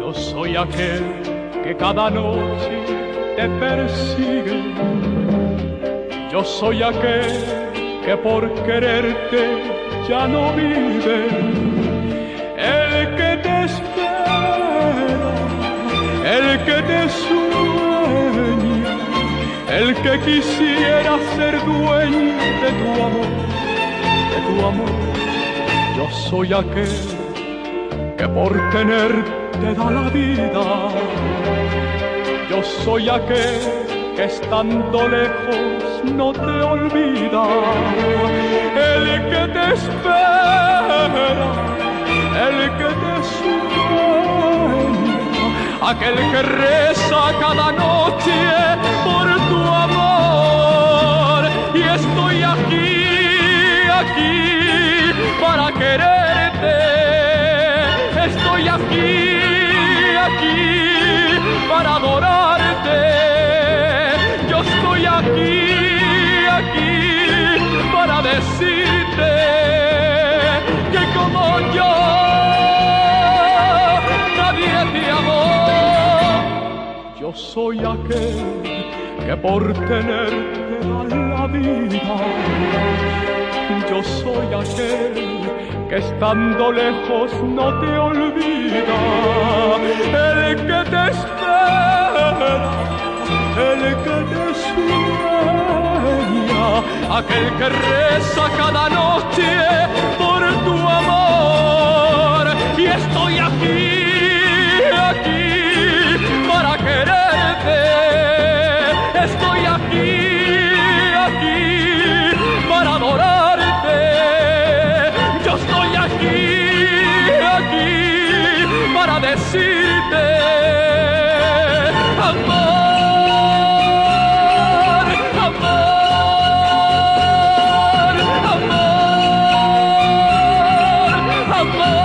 Yo soy aquel que cada noche te persigue. Yo soy aquel que por quererte ya no vive. El que te espera, el que te sueña, el que quisiera ser dueño de tu amor, de tu amor. Yo soy aquel que por tenerte da la vida. Yo soy aquel que estando lejos no te olvida. El que te espera, el que te sueña, aquel que reza cada noche por tu amor. Y estoy aquí, aquí para quererte. Aquí, aquí para adorarte. Yo estoy aquí, aquí para decirte que como yo nadie te amó. Yo soy aquel que por tenerte da la vida. Yo soy aquel que estando lejos no te olvida. El que te espera, el que te sueña, aquel que reza cada noche decirte amor, amor, amor, amor.